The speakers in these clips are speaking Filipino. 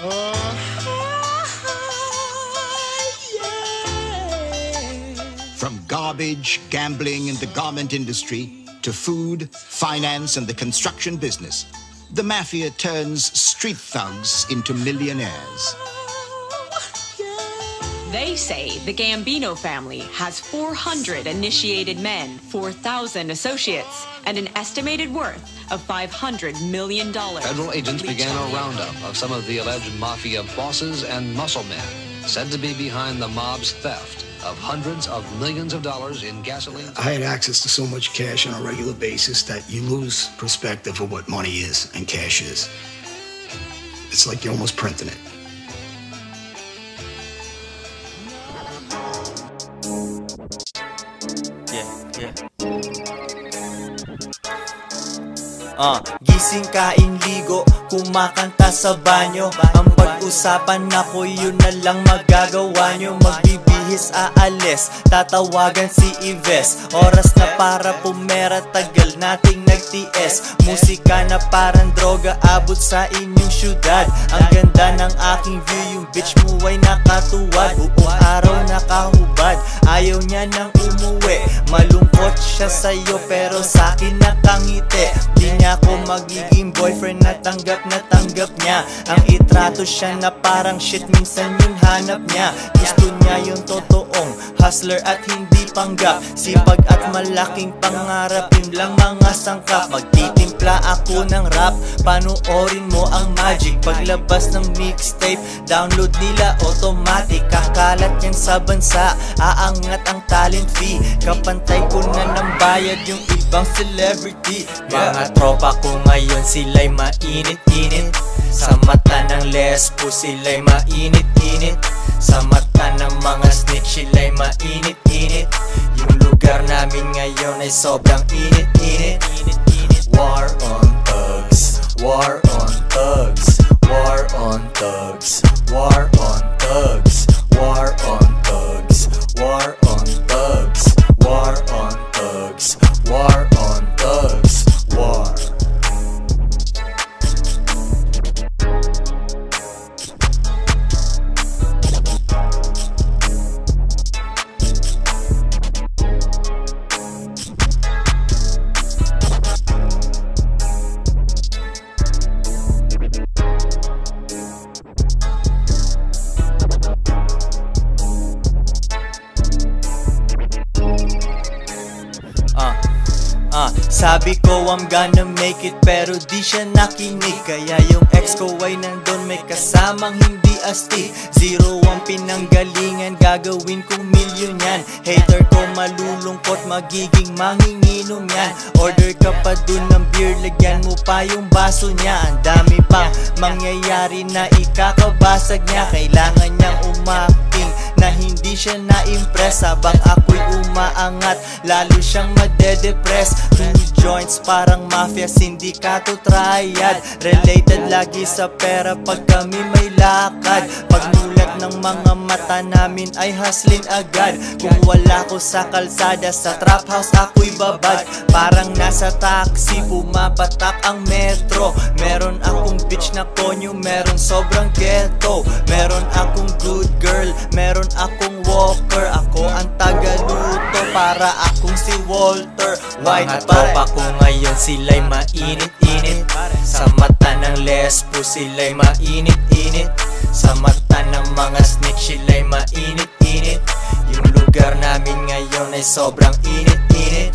Uh, From garbage, gambling, and the garment industry to food, finance, and the construction business, the mafia turns street thugs into millionaires. They say the Gambino family has 400 initiated men, 4,000 associates, and an estimated worth of $500 million. Federal agents began a roundup of some of the alleged mafia bosses and muscle men said to be behind the mob's theft of hundreds of millions of dollars in gasoline. I had access to so much cash on a regular basis that you lose perspective of what money is and cash is. It's like you're almost printing it. Yeah, yeah. Ah, gising kain ligo, kumakanta sa banyo. Ang pag-usapan ako yun na lang magagawa nyo Magbibihis aalis, tatawagan si Ives. Oras na para pumera, tagal nating nagtiis. Musika na parang droga, abot sa inyong syudad. Ang ganda ng aking view, yung bitch mo ay nakatuwad. Buong araw nakahubad, ayaw niya nang umuwi. Malungkot siya sa'yo pero sa'kin nakangiti. Di niya ako magiging boyfriend na tanggap na tanggap niya. Ang itrato siya na parang shit minsan yung hanap niya. Gusto niya yung totoong hustler at hindi panggap Sipag at malaking pangarap yun lang mga sangkap. Magtitimpla ako ng rap Panoorin mo ang magic. Paglabas ng mixtape Download nila automatic. Kakalat yan sa bansa Aangat ang talent fee. Kapantay ko na ng bayad yung ibang celebrity. Mga tropa ko ngayon sila'y mainit-init Sa mata ng lesbo sila'y mainit-init. Sa mata ng mga snitch sila'y mainit-init. Yung lugar namin ngayon ay sobrang init-init. War on ah, sabi ko I'm gonna make it pero di siya nakinig. Kaya yung ex ko ay nandun may kasamang hindi asti Zero ang pinanggalingan gagawin kong milyon yan. Hater ko malulungkot magiging manginginom yan. Order ka pa dun ng beer lagyan mo pa yung baso niya. Ang dami pang mangyayari na ikakabasag niya. Kailangan niyang umaking na hindi siya na-impress. Habang ako'y umaangat Lalo siyang madedepress Two joints parang mafia Sindikato triad. Related lagi sa pera Pag kami may lakad. Pagmulat ng mga mata namin Ay haslin agad. Kung wala ko sa kalsada Sa trap house ako'y babad. Parang nasa taxi Pumapatak ang metro. Meron na konyo Meron sobrang ghetto. Meron akong good girl Meron akong walker. Ako ang tagaluto Para akong si Walter. White Mga tropa ko ngayon sila'y mainit-init. Sa mata ng lesbo sila'y mainit-init. Sa mata ng mga snitch sila'y mainit-init. Yung lugar namin ngayon ay sobrang init-init.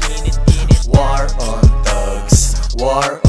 War on thugs, war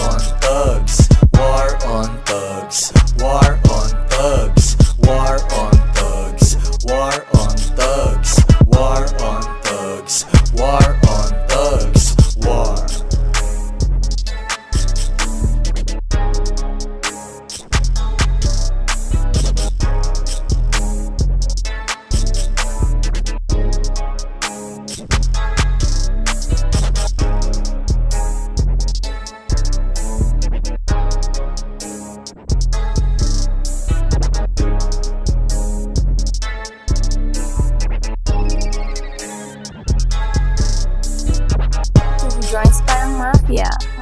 Yeah.